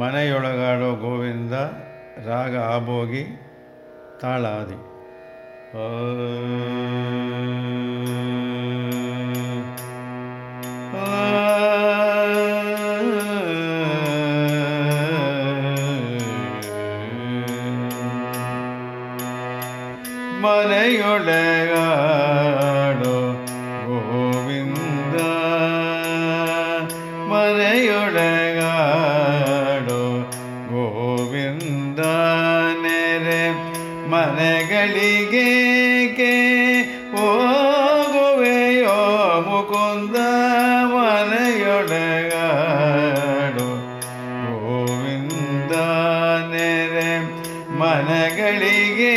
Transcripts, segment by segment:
ಮನೆಯೊಳಗಾಡೋ ಗೋವಿಂದ ರಾಗ ಆಬೋಗಿ ತಾಳಾದಿ. ಮನೆಯೊಳಗಾಡೋ ಗೋವಿಂದ ಮನೆಯೊಳಗಾಡೋ ಹೋಗುವೆಯೋ ಮುಕುಂದ ಮನೆಯೊಡಗಾಡು ಗೋವಿಂದ ನೆರೆ ಮನೆಗಳಿಗೆ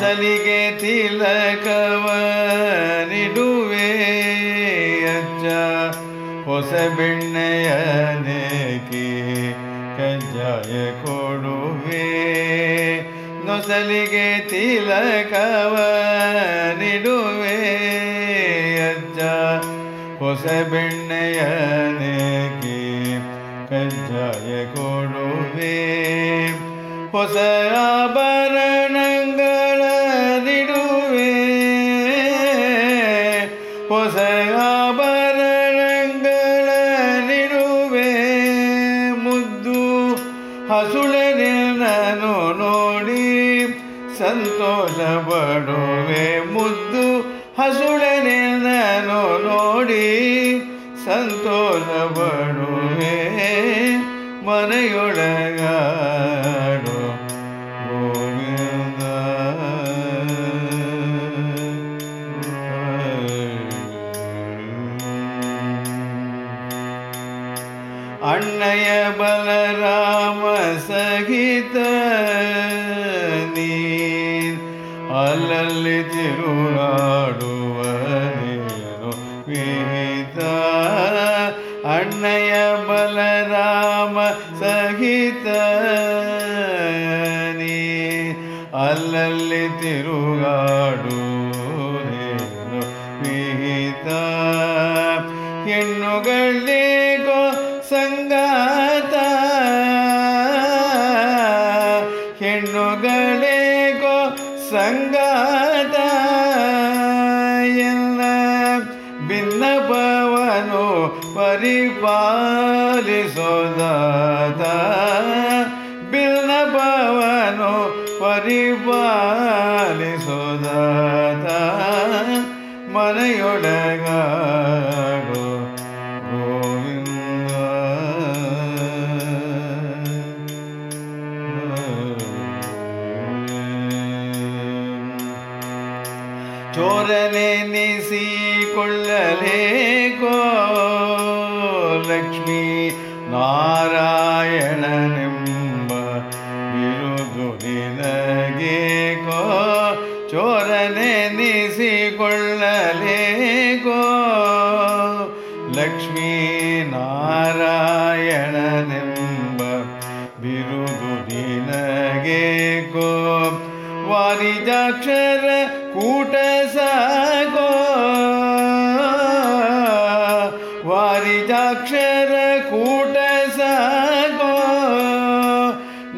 ನೊಸಲಿಗೆ ತಿಲಕವ ನಿಡುವೆ ಅಜ್ಜ. ಹೊಸ ಬೆಣ್ಣೆಯನೇಕೆ ಕಜ್ಜಾಯ ಕೊಡುವೆ. ನೊಸಲಿಗೆ ತಿಲಕವ ನಿಡುವೆ ಅಜ್ಜ. ಹೊಸ ಬೆಣ್ಣೆಯನೇಕೆ ಕಜ್ಜಾಯ ಕೊಡುವೆ. ಹೊಸ ಆಭರಣಗಳ ಹೊಸ ಆಭರಣಗಳ ನಿರುವೆ ಮುದ್ದು ಹಸುಳನೆ ನಾನು ನೋಡಿ ಸಂತೋಷ ಪಡುವೆ ಮುದ್ದು ಹಸುಳನೆ ನಾನು ನೋಡಿ ಸಂತೋಷ ಪಡುವೆ ಮನೆಯೊಳಗಾಡೋ ಅಣ್ಣಯ ಬಲರಾಮ ಸಹಿತ ನೀ ಅಲ್ಲಲ್ಲಿ ತಿರುಗಾಡುವ ನೀನು ವಿಹಿತ ಅಣ್ಣಯ ಬಲರಾಮ ಸಹಿತ ನೀ ಅಲ್ಲಲ್ಲಿ ತಿರುಗಾಡು ವಿಹಿತ ಹೆಣ್ಣುಗಳಿಗೋ ಭಿನ್ನಪವನು ಪರಿಪಾಲಿಸೋದಾತ ಭಿನ್ನಪವನು ಪರಿಪಾಲಿಸೋದಾತ ಮನೆಯೊಳಗಾಡೋ ಚೋರನೆನಿಸಿಕೊಳ್ಳಲೇಕೋ ಲಕ್ಷ್ಮೀ ನಾರಾಯಣನೆಂಬ ಬಿರುದು ನಿನಗೇಕೋ ಚೋರನೆನಿಸಿಕೊಳ್ಳಲೇಕೋ ಲಕ್ಷ್ಮೀ ನಾರಾಯಣನೆಂಬ ಬಿರುದು ನಿನಗೇಕೋ ವಾರಿಜಾಕ್ಷರ ಕೂಟ ಸಾಗೋ. ವಾರಿಜಾಕ್ಷರ ಕೂಟ ಸಾಗೋ.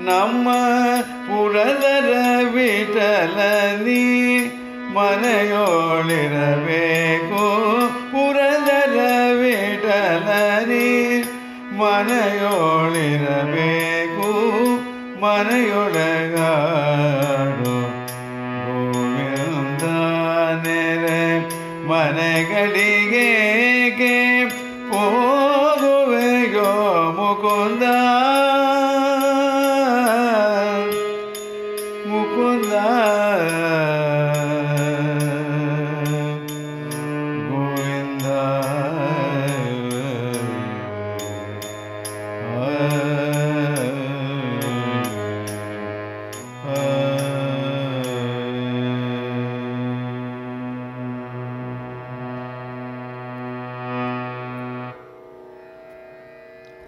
ನಮ್ಮ ಪುರದರ ವಿಠಲನಿ ಮನೆಯೋಳಿರಬೇಕು. ಪುರದರ ವಿಠಲನಿ ಮನೆಯೋಳಿರಬೇಕು. ಮನೆಯೊಳಗಾಡು love.